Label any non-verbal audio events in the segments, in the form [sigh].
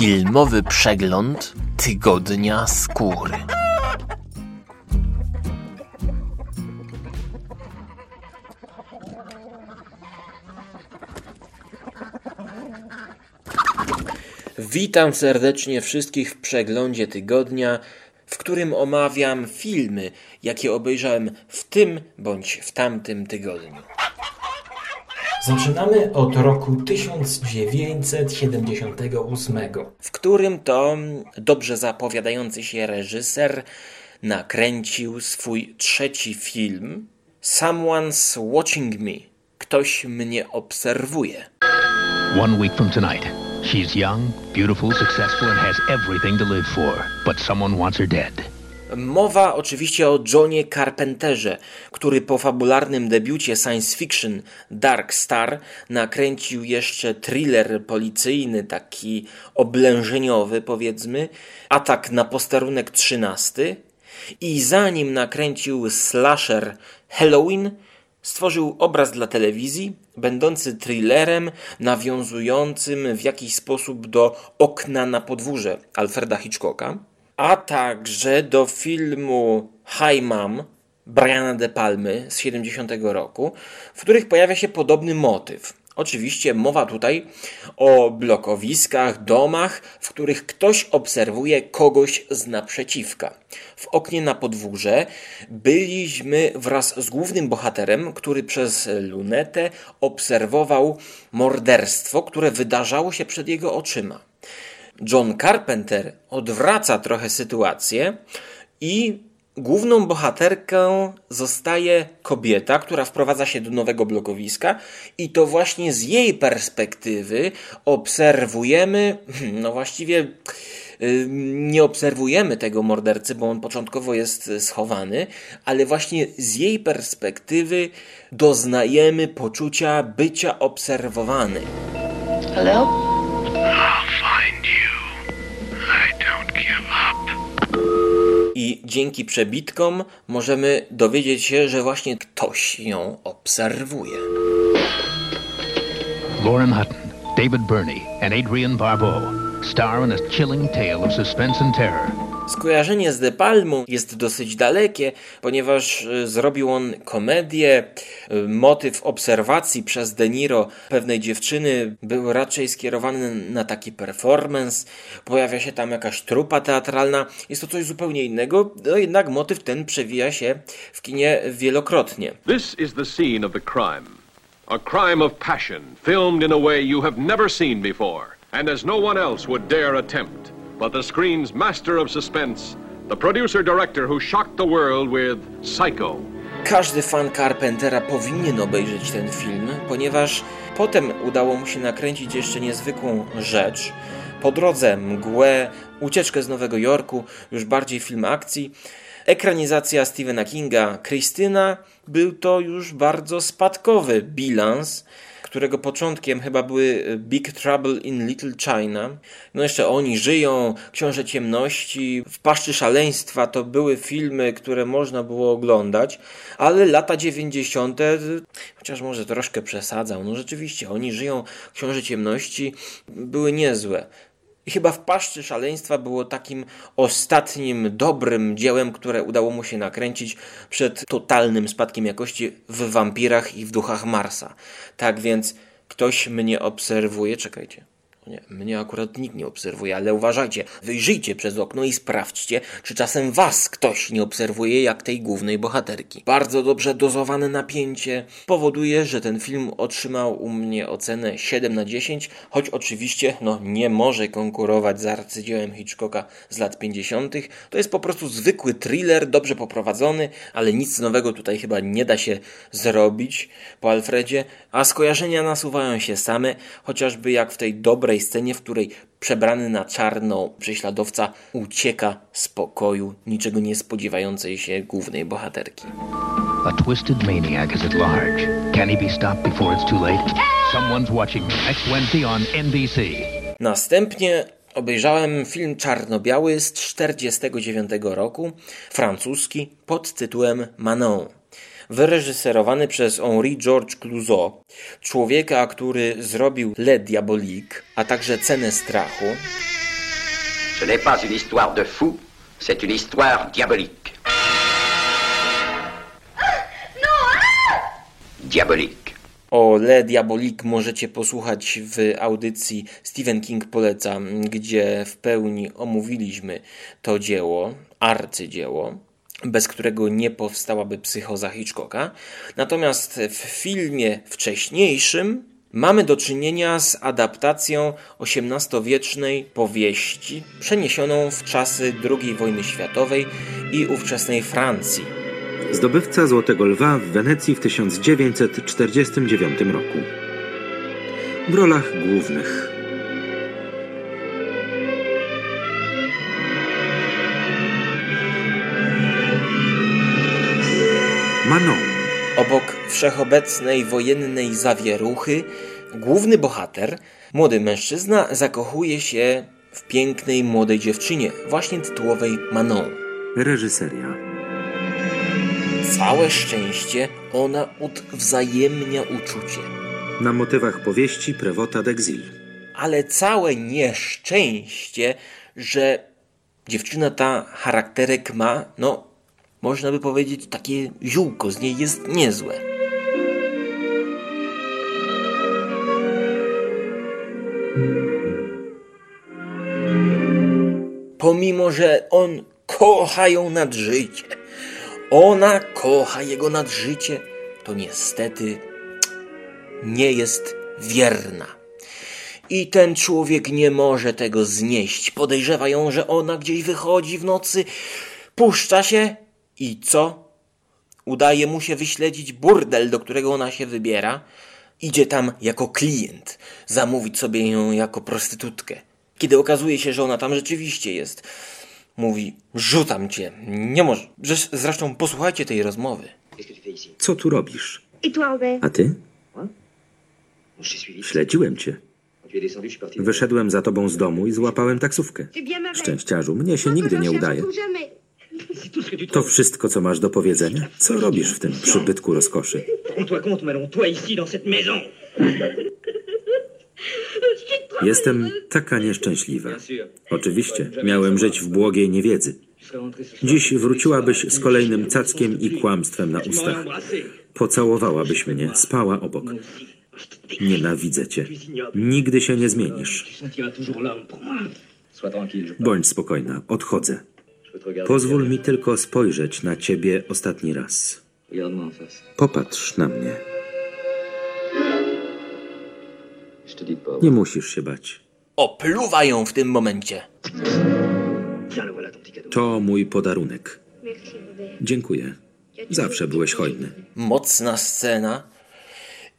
Filmowy przegląd tygodnia skóry. Witam serdecznie wszystkich w przeglądzie tygodnia, w którym omawiam filmy, jakie obejrzałem w tym bądź w tamtym tygodniu. Zaczynamy od roku 1978, w którym to dobrze zapowiadający się reżyser nakręcił swój trzeci film Someone's Watching Me. Ktoś mnie obserwuje. One week from tonight, she's young, beautiful, successful, and has everything to live for. But someone wants her dead. Mowa oczywiście o Johnie Carpenterze, który po fabularnym debiucie science fiction Dark Star nakręcił jeszcze thriller policyjny, taki oblężeniowy powiedzmy, Atak na posterunek 13 i zanim nakręcił slasher Halloween, stworzył obraz dla telewizji, będący thrillerem nawiązującym w jakiś sposób do okna na podwórze Alfreda Hitchcocka a także do filmu High Mom Briana De Palmy z 70 roku, w których pojawia się podobny motyw. Oczywiście mowa tutaj o blokowiskach, domach, w których ktoś obserwuje kogoś z naprzeciwka. W oknie na podwórze byliśmy wraz z głównym bohaterem, który przez lunetę obserwował morderstwo, które wydarzało się przed jego oczyma. John Carpenter odwraca trochę sytuację i główną bohaterką zostaje kobieta, która wprowadza się do nowego blokowiska i to właśnie z jej perspektywy obserwujemy, no właściwie nie obserwujemy tego mordercy, bo on początkowo jest schowany, ale właśnie z jej perspektywy doznajemy poczucia bycia obserwowany. Hello? I dzięki przebitkom możemy dowiedzieć się, że właśnie ktoś ją obserwuje. Lauren Hutton, David Burney, and Adrian Barbeau star in a chilling tale of suspense and terror. Skojarzenie z De Palmą jest dosyć dalekie, ponieważ e, zrobił on komedię. E, motyw obserwacji przez De Niro pewnej dziewczyny był raczej skierowany na taki performance. Pojawia się tam jakaś trupa teatralna. Jest to coś zupełnie innego, no jednak motyw ten przewija się w kinie wielokrotnie. This is the scene of the crime. A crime of passion, filmed in a way you have never seen before, and as no one else would dare attempt but the screen's master of suspense, the producer director who shocked the world with Psycho. Każdy fan Carpentera powinien obejrzeć ten film, ponieważ potem udało mu się nakręcić jeszcze niezwykłą rzecz. Po drodze mgłę, ucieczkę z Nowego Jorku, już bardziej film akcji. Ekranizacja Stephena Kinga, Krystyna, był to już bardzo spadkowy bilans którego początkiem chyba były e, Big Trouble in Little China. No jeszcze Oni żyją, Książę Ciemności, W paszczy szaleństwa to były filmy, które można było oglądać, ale lata 90., chociaż może troszkę przesadzał, no rzeczywiście, Oni żyją, Książę Ciemności były niezłe. I chyba w paszczy szaleństwa było takim ostatnim dobrym dziełem, które udało mu się nakręcić przed totalnym spadkiem jakości w wampirach i w duchach Marsa. Tak więc ktoś mnie obserwuje. Czekajcie. Nie, mnie akurat nikt nie obserwuje, ale uważajcie, wyjrzyjcie przez okno i sprawdźcie, czy czasem was ktoś nie obserwuje jak tej głównej bohaterki. Bardzo dobrze dozowane napięcie powoduje, że ten film otrzymał u mnie ocenę 7 na 10, choć oczywiście no, nie może konkurować z arcydziełem Hitchcocka z lat 50. To jest po prostu zwykły thriller, dobrze poprowadzony, ale nic nowego tutaj chyba nie da się zrobić po Alfredzie, a skojarzenia nasuwają się same, chociażby jak w tej dobrej scenie, w której przebrany na czarno prześladowca ucieka z pokoju, niczego nie spodziewającej się głównej bohaterki. A twisted maniac is at large. Can he be stopped before it's too late? Someone's watching me next Wednesday on NBC. Następnie obejrzałem film czarno-biały z 1949 roku, francuski, pod tytułem Manon wyreżyserowany przez Henri Georges Clouzot, człowieka, który zrobił Le Diabolique, a także Cenę Strachu. Ce n'est pas une histoire de fou, c'est une histoire diabolique. Diabolique. O Le Diabolik możecie posłuchać w audycji Stephen King poleca, gdzie w pełni omówiliśmy to dzieło, arcydzieło, bez którego nie powstałaby psychoza Hitchcocka. Natomiast w filmie wcześniejszym mamy do czynienia z adaptacją XVIII-wiecznej powieści przeniesioną w czasy II wojny światowej i ówczesnej Francji. Zdobywca Złotego Lwa w Wenecji w 1949 roku. W rolach głównych Manon, Obok wszechobecnej wojennej zawieruchy, główny bohater, młody mężczyzna, zakochuje się w pięknej młodej dziewczynie, właśnie tytułowej Manon. reżyseria Całe szczęście ona odwzajemnia uczucie, na motywach powieści Prewota d'Exil. ale całe nieszczęście, że dziewczyna ta charakterek ma, no, można by powiedzieć, takie ziółko z niej jest niezłe. Pomimo, że on kocha ją nad życie, ona kocha jego nad życie, to niestety nie jest wierna. I ten człowiek nie może tego znieść. Podejrzewa ją, że ona gdzieś wychodzi w nocy, puszcza się i co? Udaje mu się wyśledzić burdel, do którego ona się wybiera. Idzie tam jako klient, zamówić sobie ją jako prostytutkę. Kiedy okazuje się, że ona tam rzeczywiście jest, mówi: Rzucam cię, nie może. Zresz- Zresztą posłuchajcie tej rozmowy. Co tu robisz? A ty? Śledziłem cię. Wyszedłem za tobą z domu i złapałem taksówkę. Szczęściarzu, mnie się nigdy nie udaje. To wszystko, co masz do powiedzenia? Co robisz w tym przybytku rozkoszy? Jestem taka nieszczęśliwa. Oczywiście, miałem żyć w błogiej niewiedzy. Dziś wróciłabyś z kolejnym cackiem i kłamstwem na ustach. Pocałowałabyś mnie, spała obok. Déteste. Nienawidzę cię. Nigdy się nie zmienisz. Bądź spokojna, odchodzę. Pozwól mi tylko spojrzeć na ciebie ostatni raz. Popatrz na mnie. Nie musisz się bać. Opluwa ją w tym momencie. To mój podarunek. Dziękuję. Zawsze byłeś hojny. Mocna scena.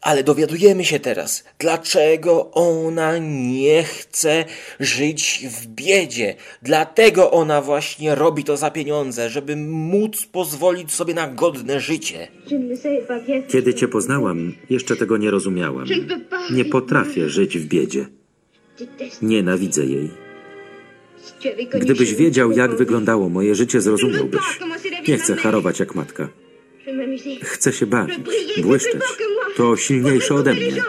Ale dowiadujemy się teraz, dlaczego ona nie chce żyć w biedzie. Dlatego ona właśnie robi to za pieniądze, żeby móc pozwolić sobie na godne życie. Kiedy cię poznałam, jeszcze tego nie rozumiałam. Nie potrafię żyć w biedzie. Nienawidzę jej. Gdybyś wiedział, jak wyglądało moje życie, zrozumiałbyś. Nie chcę harować jak matka. Chcę się bawić, błyszczeć. To silniejsze ode mnie.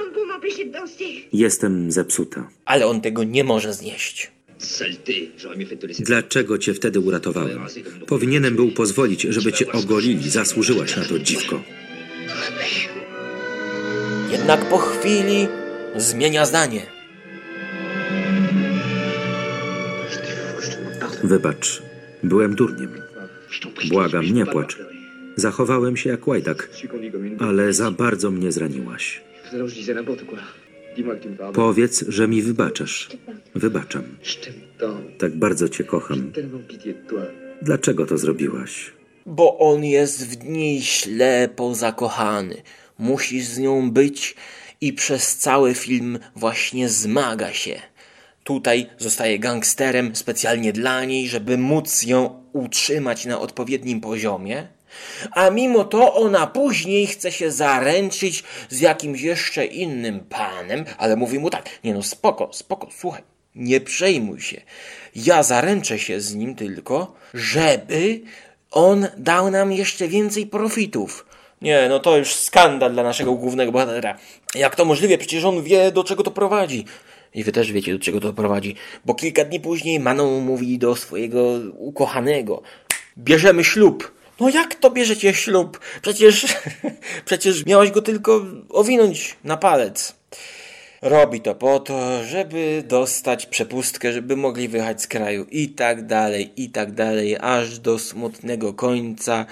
Jestem zepsuta. Ale on tego nie może znieść. Dlaczego cię wtedy uratowałem? Powinienem był pozwolić, żeby cię ogolili. Zasłużyłaś na to, dziwko. Jednak po chwili zmienia zdanie. Wybacz, byłem durniem. Błagam, nie płacz. Zachowałem się jak łajdak, ale za bardzo mnie zraniłaś. Powiedz, że mi wybaczasz. Wybaczam. Tak bardzo cię kocham. Dlaczego to zrobiłaś? Bo on jest w niej ślepo zakochany. Musisz z nią być i przez cały film właśnie zmaga się. Tutaj zostaje gangsterem specjalnie dla niej, żeby móc ją utrzymać na odpowiednim poziomie. A mimo to ona później chce się zaręczyć z jakimś jeszcze innym panem, ale mówi mu tak, nie no spoko, spoko, słuchaj, nie przejmuj się. Ja zaręczę się z nim tylko, żeby on dał nam jeszcze więcej profitów. Nie, no to już skandal dla naszego głównego bohatera. Jak to możliwe? Przecież on wie, do czego to prowadzi. I wy też wiecie, do czego to prowadzi. Bo kilka dni później Manon mówi do swojego ukochanego: Bierzemy ślub. No jak to bierzecie ślub? Przecież, [laughs] przecież miałeś go tylko owinąć na palec. Robi to po to, żeby dostać przepustkę, żeby mogli wyjechać z kraju i tak dalej, i tak dalej, aż do smutnego końca,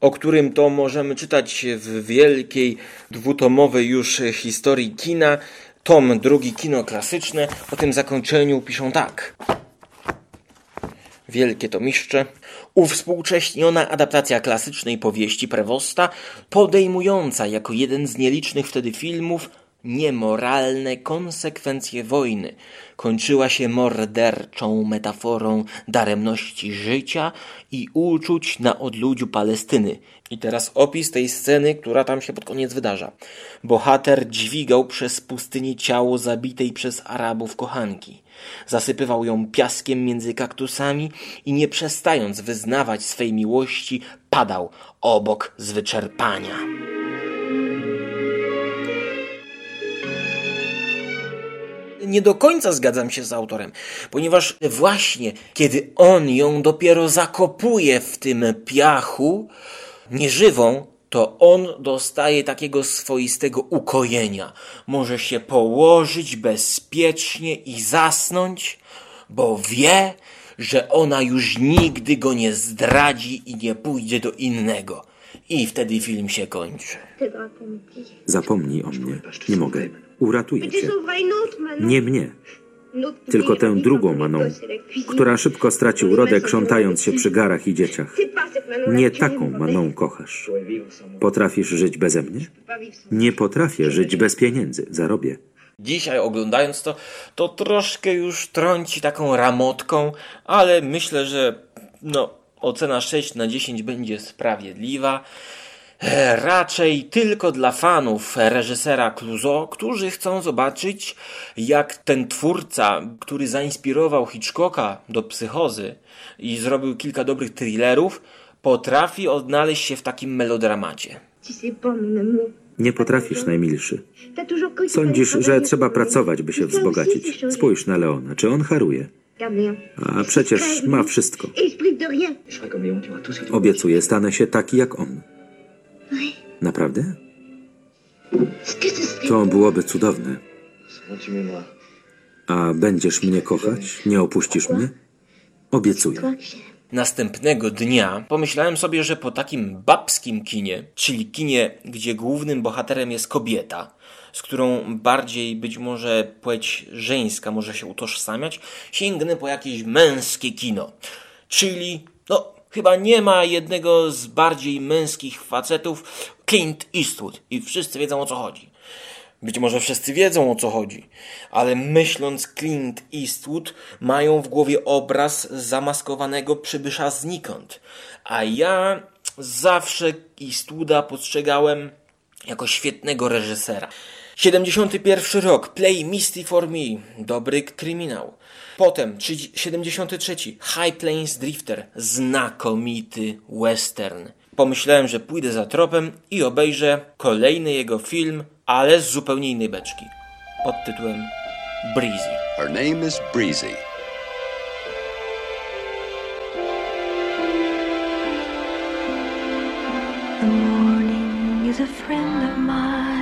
o którym to możemy czytać w wielkiej, dwutomowej już historii kina. Tom drugi, kino klasyczne. O tym zakończeniu piszą tak. Wielkie to mistrze. Uwspółcześniona adaptacja klasycznej powieści Prewosta, podejmująca jako jeden z nielicznych wtedy filmów niemoralne konsekwencje wojny, kończyła się morderczą metaforą daremności życia i uczuć na odludziu Palestyny. I teraz opis tej sceny, która tam się pod koniec wydarza. Bohater dźwigał przez pustynię ciało zabitej przez Arabów kochanki. Zasypywał ją piaskiem między kaktusami i nie przestając wyznawać swej miłości, padał obok z wyczerpania. Nie do końca zgadzam się z autorem, ponieważ właśnie kiedy on ją dopiero zakopuje w tym piachu nieżywą, to on dostaje takiego swoistego ukojenia. Może się położyć bezpiecznie i zasnąć, bo wie, że ona już nigdy go nie zdradzi i nie pójdzie do innego. I wtedy film się kończy. Zapomnij o mnie. Nie mogę. Uratuję cię. Nie mnie. Tylko tę drugą Maną, która szybko straci urodę, krzątając się przy garach i dzieciach. Nie taką Maną kochasz. Potrafisz żyć beze mnie? Nie potrafię żyć bez pieniędzy. Zarobię. Dzisiaj oglądając to, to troszkę już trąci taką ramotką, ale myślę, że no, ocena 6 na 10 będzie sprawiedliwa. Raczej tylko dla fanów reżysera Clouseau, którzy chcą zobaczyć, jak ten twórca, który zainspirował Hitchcocka do psychozy i zrobił kilka dobrych thrillerów, potrafi odnaleźć się w takim melodramacie. Nie potrafisz, najmilszy. Sądzisz, że trzeba pracować, by się wzbogacić. Spójrz na Leona, czy on haruje? A przecież ma wszystko. Obiecuję, stanę się taki jak on. Naprawdę? To byłoby cudowne. A będziesz mnie kochać? Nie opuścisz mnie? Obiecuję. Następnego dnia pomyślałem sobie, że po takim babskim kinie, czyli kinie, gdzie głównym bohaterem jest kobieta, z którą bardziej być może płeć żeńska może się utożsamiać, sięgnę po jakieś męskie kino. Czyli, no, chyba nie ma jednego z bardziej męskich facetów, Clint Eastwood. I wszyscy wiedzą o co chodzi. Być może wszyscy wiedzą o co chodzi, ale myśląc Clint Eastwood, mają w głowie obraz zamaskowanego przybysza znikąd. A ja zawsze Eastwooda postrzegałem jako świetnego reżysera. 71 rok, Play Misty for Me, dobry kryminał. Potem 73, High Plains Drifter, znakomity western. Pomyślałem, że pójdę za tropem i obejrzę kolejny jego film, ale z zupełnie innej beczki. Pod tytułem Breezy. Her name is Breezy. The morning is a friend of mine.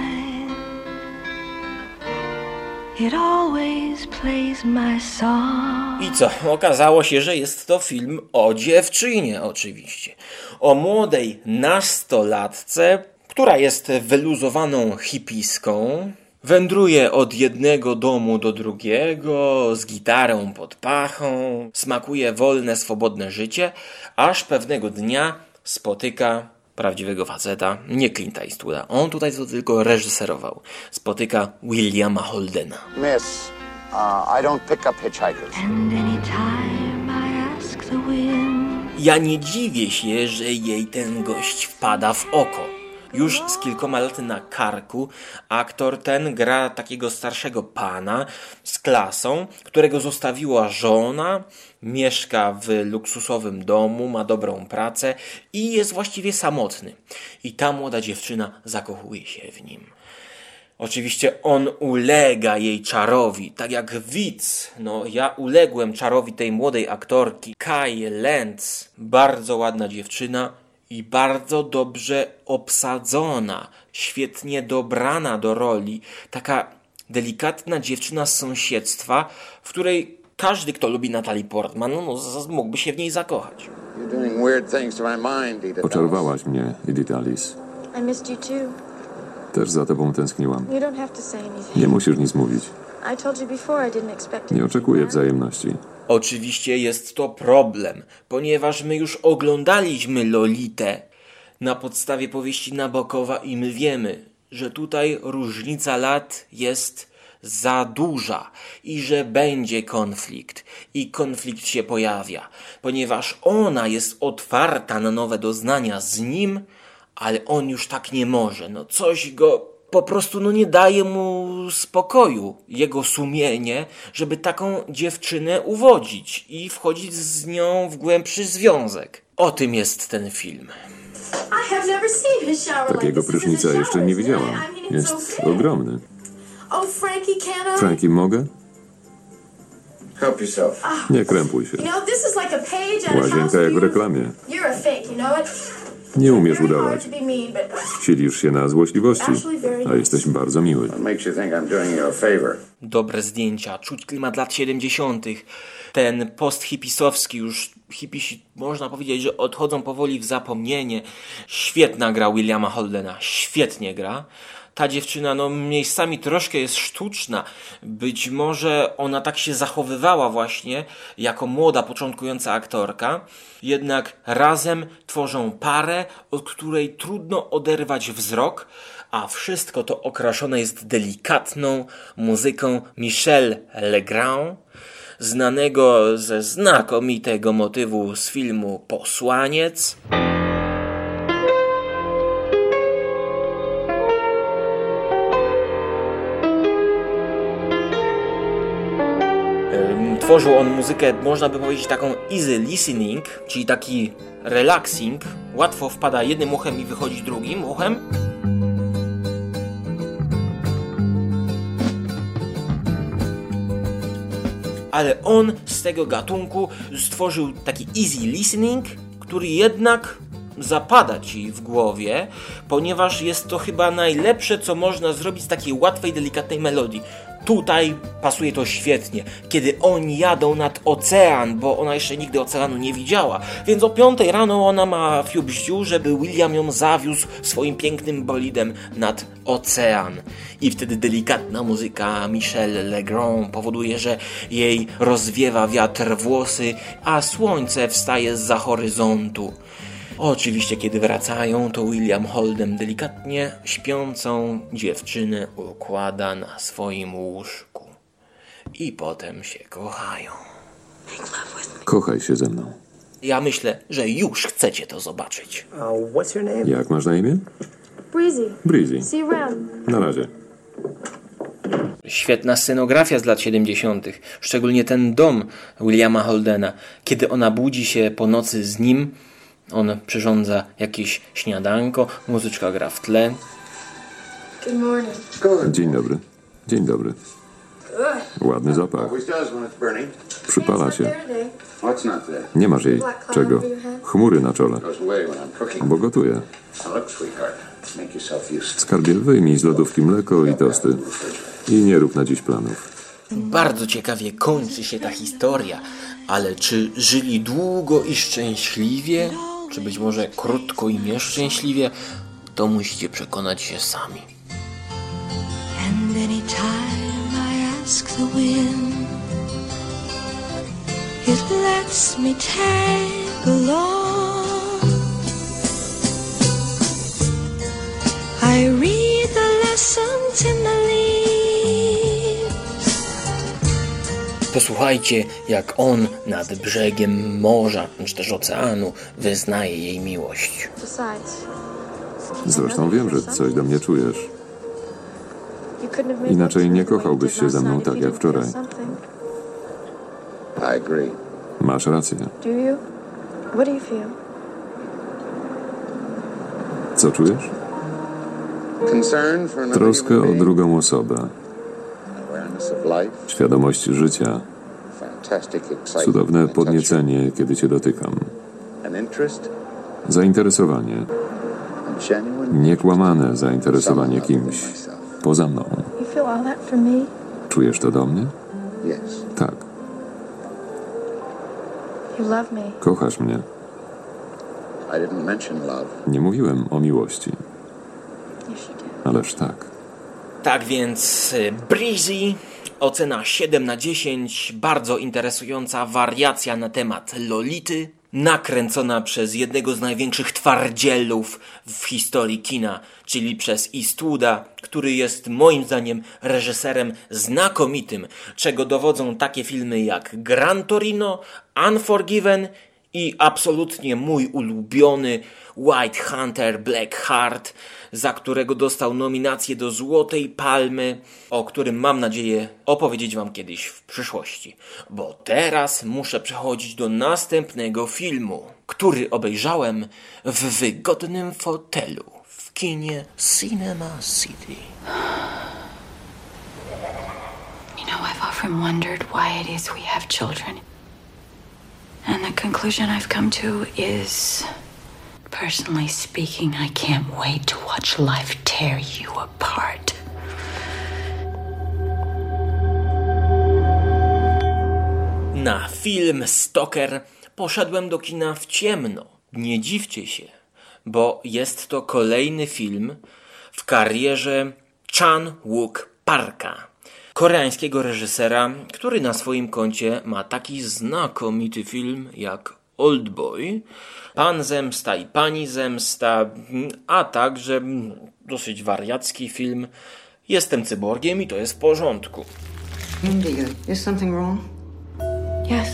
I co? Okazało się, że jest to film o dziewczynie, oczywiście. O młodej nastolatce, która jest wyluzowaną hipiską, wędruje od jednego domu do drugiego, z gitarą pod pachą, smakuje wolne, swobodne życie, aż pewnego dnia spotyka prawdziwego faceta, nie Clint'a Eastwooda. On tutaj to tylko reżyserował. Spotyka Williama Holdena. Miss, uh, I don't pick up hitchhikers. And anytime I ask the wind, Ja nie dziwię się, że jej ten gość wpada w oko. Już z kilkoma laty na karku aktor ten gra takiego starszego pana z klasą, którego zostawiła żona, mieszka w luksusowym domu, ma dobrą pracę i jest właściwie samotny. I ta młoda dziewczyna zakochuje się w nim. Oczywiście on ulega jej czarowi, tak jak widz. No, ja uległem czarowi tej młodej aktorki, Kai Lenz. Bardzo ładna dziewczyna i bardzo dobrze obsadzona, świetnie dobrana do roli. Taka delikatna dziewczyna z sąsiedztwa, w której każdy, kto lubi Natalie Portman, no, mógłby się w niej zakochać. Oczarowałaś mnie, Edith Alice. Też za tobą tęskniłam. Nie musisz nic mówić. I told you before I didn't expect Nie anything oczekuję wzajemności. Oczywiście jest to problem, ponieważ my już oglądaliśmy Lolitę na podstawie powieści Nabokowa i my wiemy, że tutaj różnica lat jest za duża i że będzie konflikt i konflikt się pojawia, ponieważ ona jest otwarta na nowe doznania z nim, ale on już tak nie może. No coś go po prostu no nie daje mu spokoju, jego sumienie, żeby taką dziewczynę uwodzić i wchodzić z nią w głębszy związek. O tym jest ten film. Takiego prysznica jeszcze nie widziałam. Jest ogromny. Oh, Frankie, mogę? Yourself. Nie krępuj się. Łazienka jak w reklamie. Nie umiesz udawać. Silisz się na złośliwości, a jesteś bardzo miły. Dobre zdjęcia, czuć klimat lat 70. Ten post-hipisowski, już hipisi, można powiedzieć, że odchodzą powoli w zapomnienie. Świetna gra Williama Holdena, świetnie gra. Ta dziewczyna, no, miejscami troszkę jest sztuczna. Być może ona tak się zachowywała właśnie jako młoda, początkująca aktorka. Jednak razem tworzą parę, od której trudno oderwać wzrok, a wszystko to okraszone jest delikatną muzyką Michel Legrand, znanego ze znakomitego motywu z filmu Posłaniec. Ym, Tworzył on muzykę, można by powiedzieć, taką easy listening, czyli taki relaxing. Łatwo wpada jednym uchem i wychodzi drugim uchem. Ale on z tego gatunku stworzył taki easy listening, który jednak zapada ci w głowie, ponieważ jest to chyba najlepsze, co można zrobić z takiej łatwej, delikatnej melodii. Tutaj pasuje to świetnie, kiedy oni jadą nad ocean, bo ona jeszcze nigdy oceanu nie widziała, więc o 5 rano ona ma bździu, żeby William ją zawiózł swoim pięknym bolidem nad ocean. I wtedy delikatna muzyka Michel Legrand powoduje, że jej rozwiewa wiatr włosy, a słońce wstaje z za horyzontu. Oczywiście, kiedy wracają, to William Holden delikatnie śpiącą dziewczynę układa na swoim łóżku. I potem się kochają. Kochaj się ze mną. Ja myślę, że już chcecie to zobaczyć. Jak masz na imię? breezy. Breezy. See you around. Na razie. Świetna scenografia z lat 70., szczególnie ten dom Williama Holdena. Kiedy ona budzi się po nocy z nim, on przyrządza jakieś śniadanko, muzyczka gra w tle. Good morning. Dzień dobry. Dzień dobry. Ładny zapach. Przypala się. Nie masz jej czego. Chmury na czole. Bo gotuję. Skarbie, wyjmij z lodówki mleko i tosty. I nie rób na dziś planów. Bardzo ciekawie kończy się ta historia, ale czy żyli długo i szczęśliwie, czy być może krótko i nieszczęśliwie, to musicie przekonać się sami. And anytime I ask the wind, it lets me tag along. I read Posłuchajcie, jak on nad brzegiem morza, czy też oceanu, wyznaje jej miłość. Zresztą wiem, że coś do mnie czujesz. Inaczej nie kochałbyś się ze mną tak jak wczoraj. Masz rację. Co czujesz? Troskę o drugą osobę, świadomość życia, fantastic excitement, cudowne podniecenie, kiedy cię dotykam, you, an interest, zainteresowanie, niekłamane zainteresowanie kimś poza mną. You feel all that for me? Czujesz to do mnie? Yes. Tak. You love me. Kochasz mnie. I didn't mention love. Nie mówiłem o miłości, ależ tak. Tak więc y, Breezy, ocena 7 na 10, bardzo interesująca wariacja na temat Lolity, nakręcona przez jednego z największych twardzielów w historii kina, czyli przez Eastwooda, który jest moim zdaniem reżyserem znakomitym, czego dowodzą takie filmy jak Gran Torino, Unforgiven i absolutnie mój ulubiony White Hunter Black Heart, za którego dostał nominację do Złotej Palmy, o którym mam nadzieję opowiedzieć Wam kiedyś w przyszłości. Bo teraz muszę przechodzić do następnego filmu, który obejrzałem w wygodnym fotelu w kinie Cinema City. You know, I've often wondered why it is we have children. And the conclusion I've come to is personally speaking, I can't wait to watch life tear you apart. Na film Stoker poszedłem do kina w ciemno. Nie dziwcie się, bo jest to kolejny film w karierze Chan Wook Parka, koreańskiego reżysera, który na swoim koncie ma taki znakomity film jak Oldboy, Pan Zemsta i Pani Zemsta, a także dosyć wariacki film Jestem cyborgiem i to jest w porządku. India, is something wrong? Yes.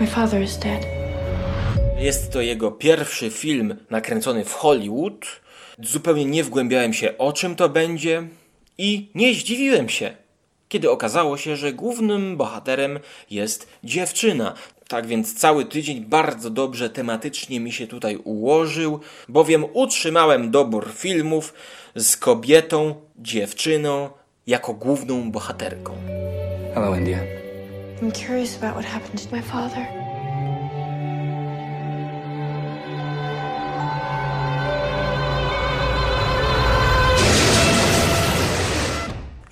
My father is dead. Jest to jego pierwszy film nakręcony w Hollywood. Zupełnie nie wgłębiałem się o czym to będzie i nie zdziwiłem się, kiedy okazało się, że głównym bohaterem jest dziewczyna. Tak więc cały tydzień bardzo dobrze tematycznie mi się tutaj ułożył, bowiem utrzymałem dobór filmów z kobietą, dziewczyną jako główną bohaterką. Hello, India. I'm curious about what happened to my father.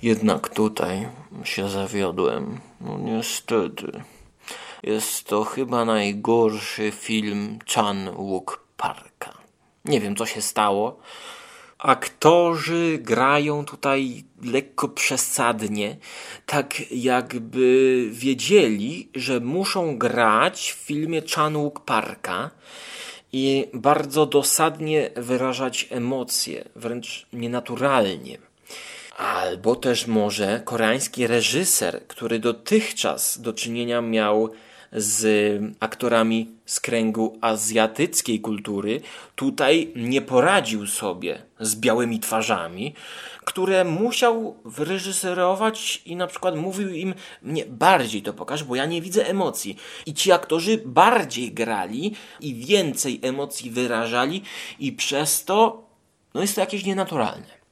Jednak tutaj się zawiodłem. No niestety. Jest to chyba najgorszy film Chan Wook Parka. Nie wiem, co się stało. Aktorzy grają tutaj lekko przesadnie, tak jakby wiedzieli, że muszą grać w filmie Chan Wook Parka i bardzo dosadnie wyrażać emocje, wręcz nienaturalnie. Albo też może koreański reżyser, który dotychczas do czynienia miał z aktorami z kręgu azjatyckiej kultury, tutaj nie poradził sobie z białymi twarzami, które musiał wyreżyserować i na przykład mówił im, nie, bardziej to pokaż, bo ja nie widzę emocji. I ci aktorzy bardziej grali i więcej emocji wyrażali i przez to no jest to jakieś nienaturalne.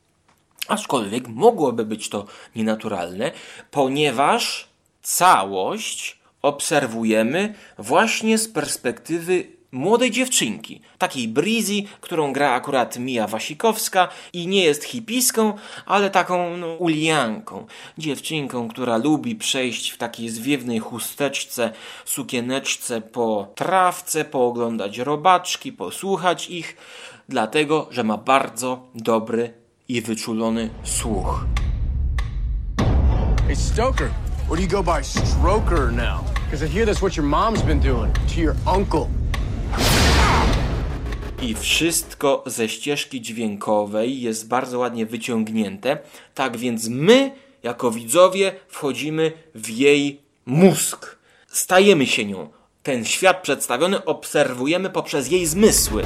Aczkolwiek mogłoby być to nienaturalne, ponieważ całość obserwujemy właśnie z perspektywy młodej dziewczynki, takiej Breezy, którą gra akurat Mia Wasikowska i nie jest hipiską, ale taką no, ulianką. Dziewczynką, która lubi przejść w takiej zwiewnej chusteczce, sukieneczce po trawce, pooglądać robaczki, posłuchać ich, dlatego, że ma bardzo dobry i wyczulony słuch. Hey, Stoker, or do you go by Stroker now? Because I hear that's what your mom's been doing to your uncle. I wszystko ze ścieżki dźwiękowej jest bardzo ładnie wyciągnięte. Tak więc my, jako widzowie, wchodzimy w jej mózg. Stajemy się nią. Ten świat przedstawiony obserwujemy poprzez jej zmysły.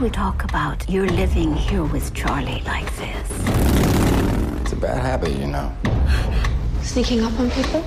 We talk about you living here with Charlie like this? It's a bad habit, you know. Sneaking up on people?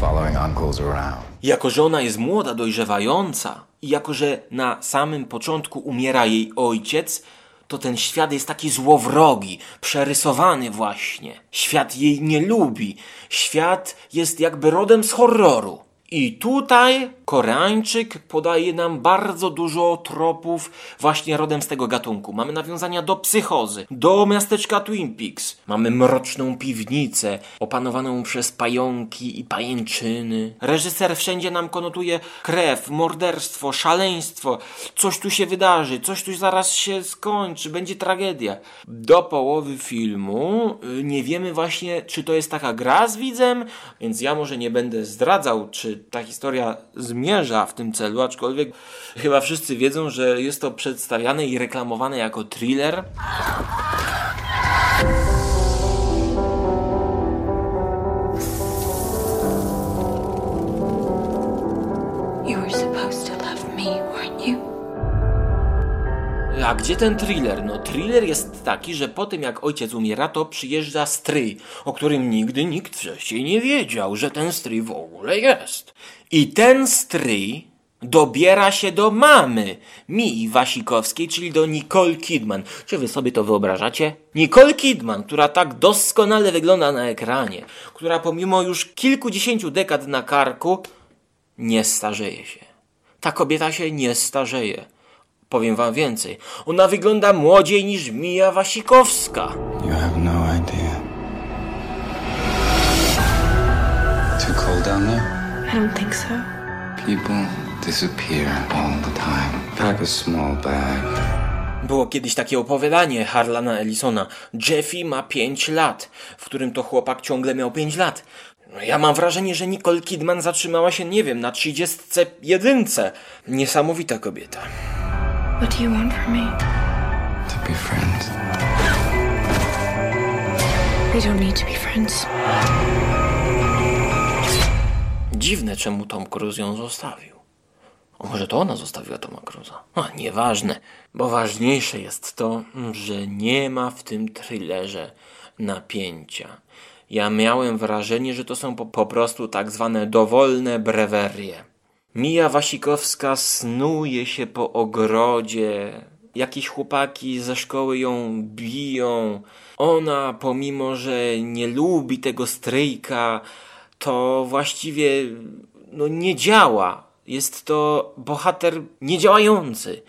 Following uncles around. Jako żona jest młoda, dojrzewająca I jako, że na samym początku umiera jej ojciec, to ten świat jest taki złowrogi, przerysowany właśnie. Świat jej nie lubi. Świat jest jakby rodem z horroru. I tutaj Koreańczyk podaje nam bardzo dużo tropów właśnie rodem z tego gatunku. Mamy nawiązania do psychozy, do miasteczka Twin Peaks. Mamy mroczną piwnicę opanowaną przez pająki i pajęczyny. Reżyser wszędzie nam konotuje krew, morderstwo, szaleństwo. Coś tu się wydarzy, coś tu zaraz się skończy, będzie tragedia. Do połowy filmu y, nie wiemy właśnie, czy to jest taka gra z widzem, więc ja może nie będę zdradzał, czy ta historia zmierza w tym celu, aczkolwiek chyba wszyscy wiedzą, że jest to przedstawiane i reklamowane jako thriller. A gdzie ten thriller? No, thriller jest taki, że po tym jak ojciec umiera, to przyjeżdża stryj, o którym nigdy nikt wcześniej nie wiedział, że ten stryj w ogóle jest. I ten stryj dobiera się do mamy Mii Wasikowskiej, czyli do Nicole Kidman. Czy wy sobie to wyobrażacie? Nicole Kidman, która tak doskonale wygląda na ekranie, która pomimo już kilkudziesięciu dekad na karku nie starzeje się. Ta kobieta się nie starzeje. Powiem wam więcej. Ona wygląda młodziej niż Mija Wasikowska. You have no idea. Too cold down there? I don't think so. People disappear all the time. Pack a small bag. Było kiedyś takie opowiadanie Harlana Ellisona. Jeffy ma 5 lat, w którym to chłopak ciągle miał 5 lat. No, Ja mam wrażenie, że Nicole Kidman zatrzymała się, nie wiem, na 31. Niesamowita kobieta. What do you want from me? To be friends. We don't need to be friends. Dziwne, czemu Tom Cruise ją zostawił. A może to ona zostawiła Toma Cruise'a? A, nieważne, bo ważniejsze jest to, że nie ma w tym thrillerze napięcia. Ja miałem wrażenie, że to są po, po prostu tak zwane dowolne brewerie. Mija Wasikowska snuje się po ogrodzie. Jakieś chłopaki ze szkoły ją biją. Ona, pomimo że nie lubi tego stryjka, to właściwie no, nie działa. Jest to bohater niedziałający.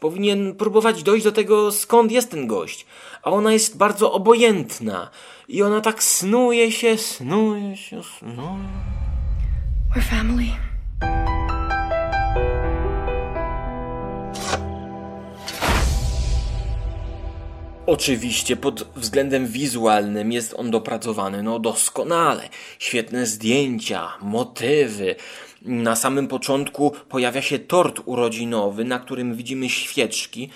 Powinien próbować dojść do tego, skąd jest ten gość. A ona jest bardzo obojętna. I ona tak snuje się, snuje się, snuje. We're family. Oczywiście pod względem wizualnym jest on dopracowany no doskonale. Świetne zdjęcia, motywy. Na samym początku pojawia się tort urodzinowy, na którym widzimy świeczki.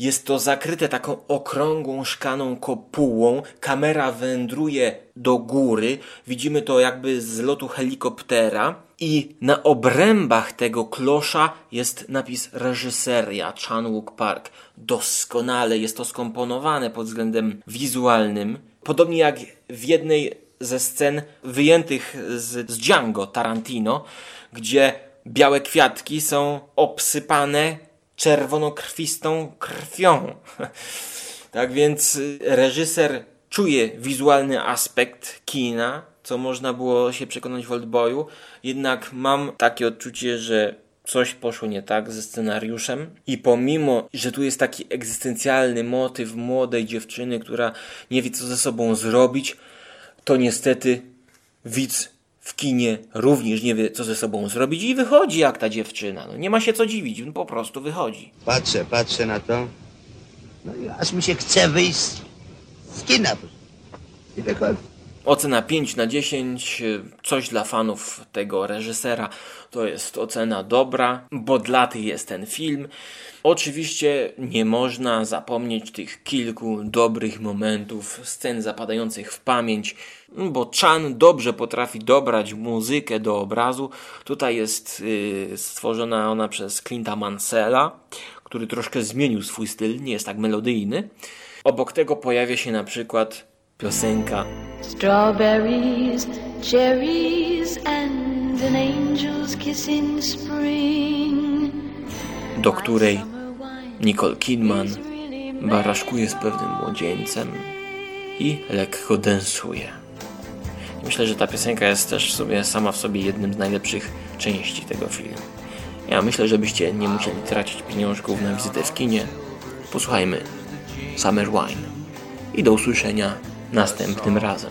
Jest to zakryte taką okrągłą, szklaną kopułą. Kamera wędruje do góry. Widzimy to jakby z lotu helikoptera. I na obrębach tego klosza jest napis reżyseria Chan-wook Park. Doskonale jest to skomponowane pod względem wizualnym. Podobnie jak w jednej ze scen wyjętych z, z Django Tarantino, gdzie białe kwiatki są obsypane czerwonokrwistą krwią. [laughs] tak więc y, reżyser czuje wizualny aspekt kina, co można było się przekonać w Oldboyu, jednak mam takie odczucie, że coś poszło nie tak ze scenariuszem i pomimo, że tu jest taki egzystencjalny motyw młodej dziewczyny, która nie wie co ze sobą zrobić, to niestety widz w kinie również nie wie co ze sobą zrobić i wychodzi jak ta dziewczyna. No, nie ma się co dziwić, on po prostu wychodzi. Patrzę, patrzę na to. No i aż mi się chce wyjść z kina. I wychodzę. Ocena 5 na 10, coś dla fanów tego reżysera. To jest ocena dobra, bo dla tych jest ten film. Oczywiście nie można zapomnieć tych kilku dobrych momentów, scen zapadających w pamięć, bo Chan dobrze potrafi dobrać muzykę do obrazu. Tutaj jest yy, stworzona ona przez Clint'a Mansella, który troszkę zmienił swój styl, nie jest tak melodyjny. Obok tego pojawia się na przykład piosenka Strawberries, cherries, and an angel's kiss in spring. do której Nicole Kidman baraszkuje z pewnym młodzieńcem i lekko densuje. Myślę, że ta piosenka jest też sobie sama w sobie jednym z najlepszych części tego filmu. Ja myślę, żebyście nie musieli tracić pieniążków na wizytę w kinie. Posłuchajmy Summer Wine. I do usłyszenia następnym razem.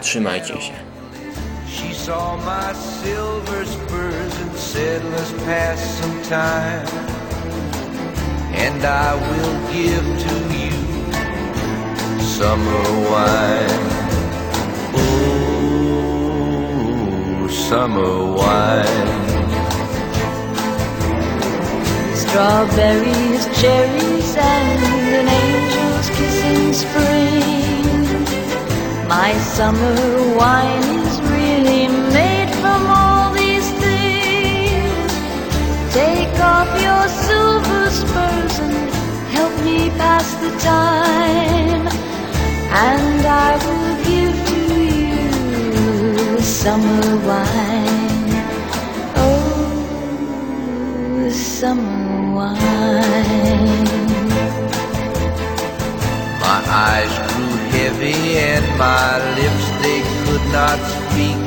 Trzymajcie się. She saw my silver spurs and said, let's pass some time. And I will give to you summer wine. Oh, summer wine. Strawberries, cherries, and an angel's kiss in spring. My summer wine is really made from all these things. Take off your silver spurs and help me pass the time. And I will give to you summer wine. Oh, summer wine. My eyes heavy and my lips they could not speak.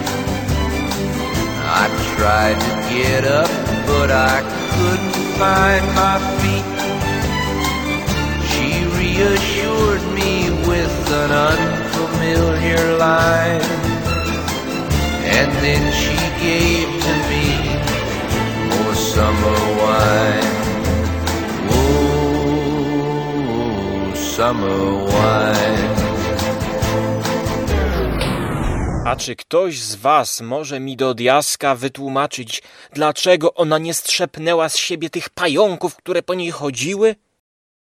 I tried to get up, but I couldn't find my feet. She reassured me with an unfamiliar line, and then she gave to me more summer wine. Oh, summer wine. A czy ktoś z was może mi do diaska wytłumaczyć, dlaczego ona nie strzepnęła z siebie tych pająków, które po niej chodziły?